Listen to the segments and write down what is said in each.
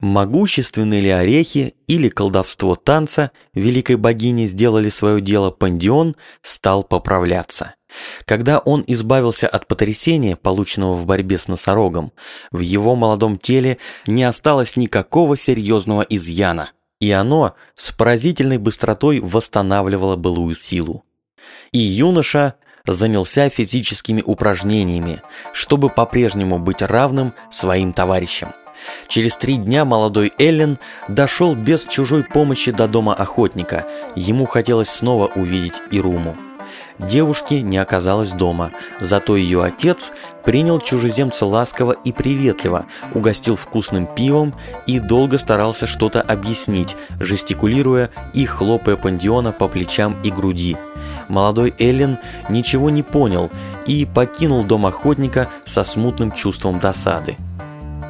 Могущественные ли орехи или колдовство танца великой богини сделали свое дело, Пандион стал поправляться. Когда он избавился от потрясения, полученного в борьбе с носорогом, в его молодом теле не осталось никакого серьезного изъяна, и оно с поразительной быстротой восстанавливало былую силу. И юноша занялся физическими упражнениями, чтобы по-прежнему быть равным своим товарищам. Через три дня молодой Эллен дошел без чужой помощи до дома охотника. Ему хотелось снова увидеть Ируму. Девушки не оказалось дома, зато ее отец принял чужеземца ласково и приветливо, угостил вкусным пивом и долго старался что-то объяснить, жестикулируя и хлопая пандиона по плечам и груди. Молодой Эллен ничего не понял и покинул дом охотника со смутным чувством досады.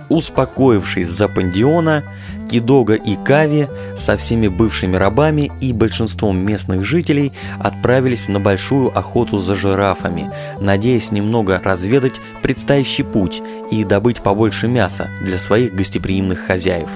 Успокоившись за Пандиона, Кидога и Кави со всеми бывшими рабами и большинством местных жителей отправились на большую охоту за жирафами, надеясь немного разведать предстоящий путь и добыть побольше мяса для своих гостеприимных хозяев.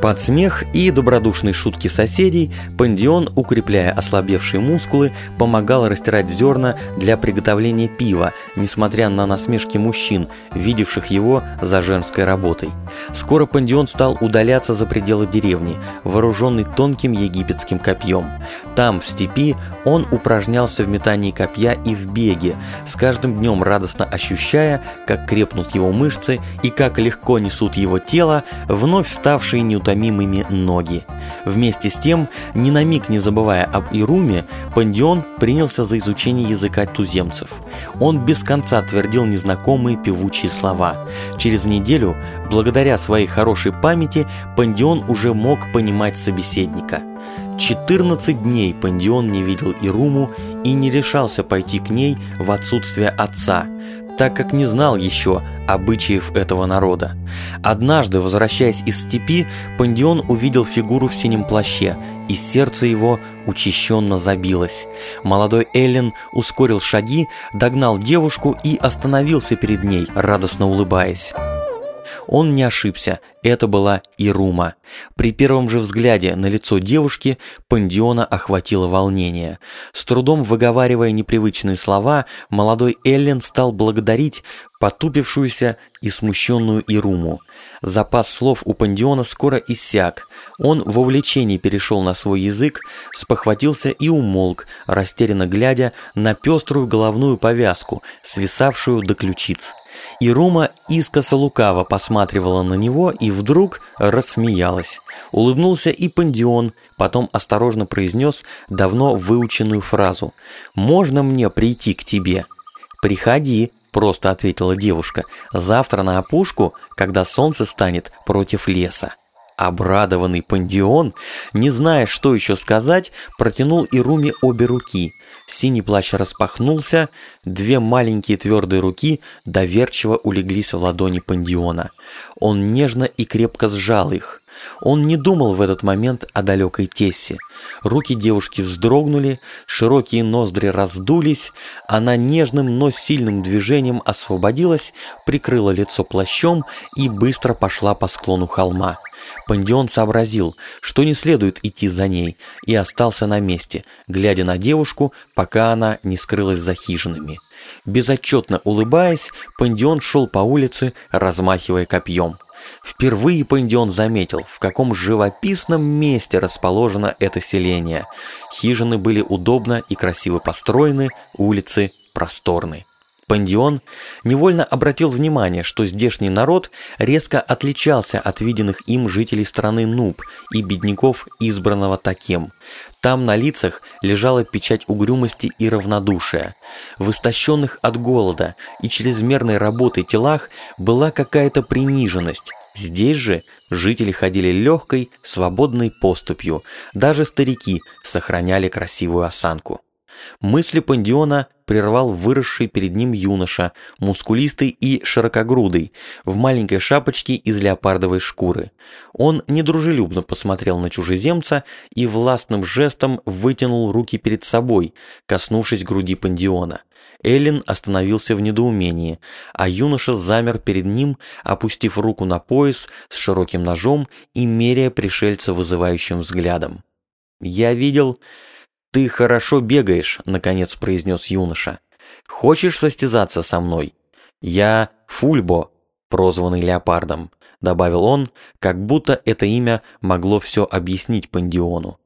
Под смех и добродушные шутки соседей Пандион, укрепляя ослабевшие мускулы, помогал растирать зерна для приготовления пива, несмотря на насмешки мужчин, видевших его за женской работой. Скоро Пандион стал удаляться за пределы деревни, вооруженный тонким египетским копьем. Там, в степи, он упражнялся в метании копья и в беге, с каждым днем радостно ощущая, как крепнут его мышцы и как легко несут его тело, вновь ставшие неутомимыми ноги. Вместе с тем, ни на миг не забывая об Ируме, Пандион принялся за изучение языка туземцев. Он без конца твердил незнакомые певучие слова. Через неделю, благодаря своей хорошей памяти, Пандион уже мог понимать собеседника. 14 дней Пандион не видел Ируму и не решался пойти к ней в отсутствие отца, так как не знал еще обычаев этого народа. Однажды, возвращаясь из степи, Пандион увидел фигуру в синем плаще, и сердце его учащенно забилось. Молодой Эллен ускорил шаги, догнал девушку и остановился перед ней, радостно улыбаясь. Он не ошибся, это была Ирума. При первом же взгляде на лицо девушки Пандиона охватило волнение. С трудом выговаривая непривычные слова, молодой Эллен стал благодарить потупившуюся и смущенную Ируму. Запас слов у Пандиона скоро иссяк. Он в увлечении перешел на свой язык, спохватился и умолк, растерянно глядя на пеструю головную повязку, свисавшую до ключиц. И Рума искоса лукаво посматривала на него и вдруг рассмеялась. Улыбнулся и Пандион, потом осторожно произнес давно выученную фразу «Можно мне прийти к тебе?» «Приходи», – просто ответила девушка, – «завтра на опушку, когда солнце станет против леса». Обрадованный Пандион, не зная, что еще сказать, протянул Ируме обе руки. Синий плащ распахнулся, две маленькие твердые руки доверчиво улеглись в ладони Пандиона. Он нежно и крепко сжал их. Он не думал в этот момент о далекой Тессе. Руки девушки вздрогнули, широкие ноздри раздулись, она нежным, но сильным движением освободилась, прикрыла лицо плащом и быстро пошла по склону холма. Пандион сообразил, что не следует идти за ней, и остался на месте, глядя на девушку, пока она не скрылась за хижинами. Безотчетно улыбаясь, Пандион шел по улице, размахивая копьем. Впервые Пандион заметил, в каком живописном месте расположено это селение. Хижины были удобно и красиво построены, улицы просторны. Пандион невольно обратил внимание, что здешний народ резко отличался от виденных им жителей страны Нуб и бедняков, избранного таким. Там на лицах лежала печать угрюмости и равнодушия. В истощенных от голода и чрезмерной работы телах была какая-то приниженность. Здесь же жители ходили легкой, свободной поступью, даже старики сохраняли красивую осанку. Мысли Пандиона прервал выросший перед ним юноша, мускулистый и широкогрудый, в маленькой шапочке из леопардовой шкуры. Он недружелюбно посмотрел на чужеземца и властным жестом вытянул руки перед собой, коснувшись груди Пандиона. Эллен остановился в недоумении, а юноша замер перед ним, опустив руку на пояс с широким ножом и меряя пришельца вызывающим взглядом. «Я видел...» «Ты хорошо бегаешь», — наконец произнес юноша. «Хочешь состязаться со мной?» «Я Фульбо», прозванный Леопардом», — добавил он, как будто это имя могло все объяснить Пандиону.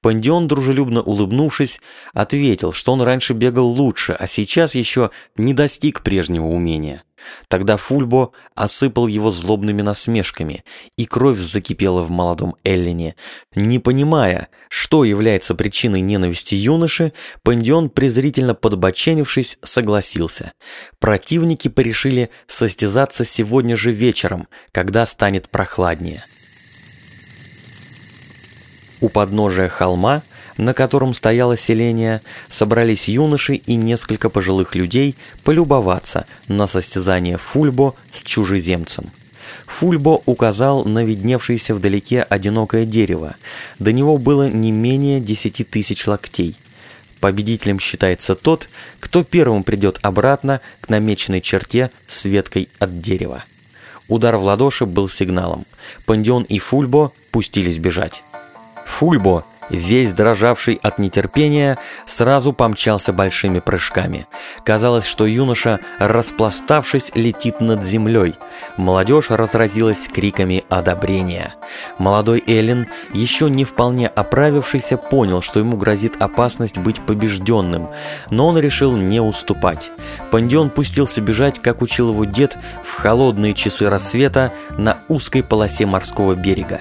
Пандион, дружелюбно улыбнувшись, ответил, что он раньше бегал лучше, а сейчас еще не достиг прежнего умения. Тогда Фульбо осыпал его злобными насмешками, и кровь закипела в молодом Эллине. Не понимая, что является причиной ненависти юноши, Пандион, презрительно подбоченившись, согласился. Противники порешили состязаться сегодня же вечером, когда станет прохладнее. У подножия холма, на котором стояло селение, собрались юноши и несколько пожилых людей полюбоваться на состязание Фульбо с чужеземцем. Фульбо указал на видневшееся вдалеке одинокое дерево. До него было не менее десяти тысяч локтей. Победителем считается тот, кто первым придет обратно к намеченной черте с веткой от дерева. Удар в ладоши был сигналом. Пандион и Фульбо пустились бежать. Фульбо весь дрожавший от нетерпения, сразу помчался большими прыжками. Казалось, что юноша, распластавшись, летит над землей. Молодежь разразилась криками одобрения. Молодой Эллен, еще не вполне оправившийся, понял, что ему грозит опасность быть побежденным, но он решил не уступать. Пандион пустился бежать, как учил его дед, в холодные часы рассвета на узкой полосе морского берега.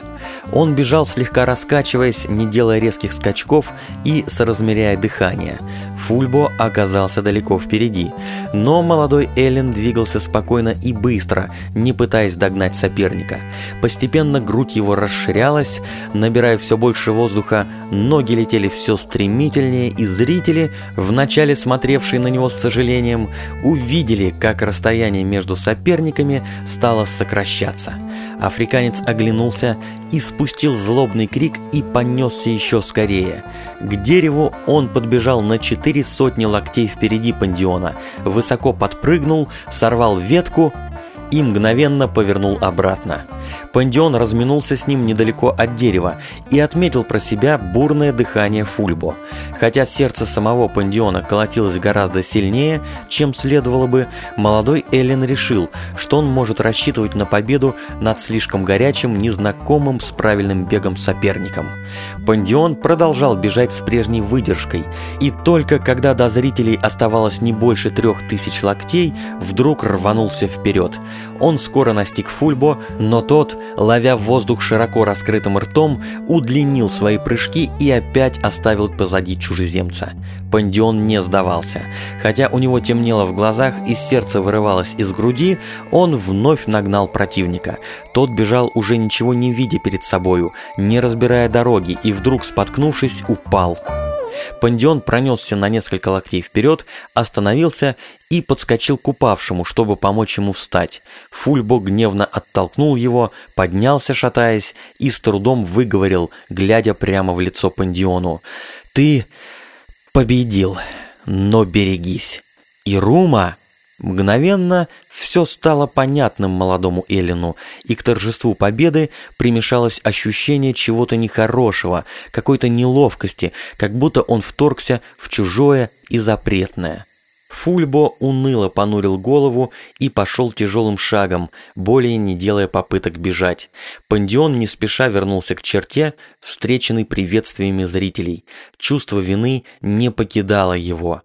Он бежал, слегка раскачиваясь, не делая резких скачков и соразмеряя дыхание. Фульбо оказался далеко впереди, но молодой Эллен двигался спокойно и быстро, не пытаясь догнать соперника. Постепенно грудь его расширялась, набирая все больше воздуха, ноги летели все стремительнее, и зрители, вначале смотревшие на него с сожалением, увидели, как расстояние между соперниками стало сокращаться. Африканец оглянулся и спустил злобный крик и понесся еще скорее. К дереву он подбежал на четыре сотни локтей впереди пандиона, высоко подпрыгнул, сорвал ветку и мгновенно повернул обратно. Пандион разминулся с ним недалеко от дерева и отметил про себя бурное дыхание Фульбо. Хотя сердце самого Пандиона колотилось гораздо сильнее, чем следовало бы, молодой Эллен решил, что он может рассчитывать на победу над слишком горячим, незнакомым с правильным бегом соперником. Пандион продолжал бежать с прежней выдержкой, и только когда до зрителей оставалось не больше трех тысяч локтей, вдруг рванулся вперед. Он скоро настиг Фульбо, но тот, ловя воздух широко раскрытым ртом, удлинил свои прыжки и опять оставил позади чужеземца. Пандион не сдавался. Хотя у него темнело в глазах и сердце вырывалось из груди, он вновь нагнал противника. Тот бежал уже ничего не видя перед собою, не разбирая дороги, и вдруг, споткнувшись, упал. Пандион пронесся на несколько локтей вперед, остановился и подскочил к упавшему, чтобы помочь ему встать. Фульбо гневно оттолкнул его, поднялся, шатаясь, и с трудом выговорил, глядя прямо в лицо Пандиону. «Ты победил, но берегись. И Рума...» Мгновенно все стало понятным молодому Эллину, и к торжеству победы примешалось ощущение чего-то нехорошего, какой-то неловкости, как будто он вторгся в чужое и запретное. Фульбо уныло понурил голову и пошел тяжелым шагом, более не делая попыток бежать. Пандион не спеша вернулся к черте, встреченный приветствиями зрителей. Чувство вины не покидало его.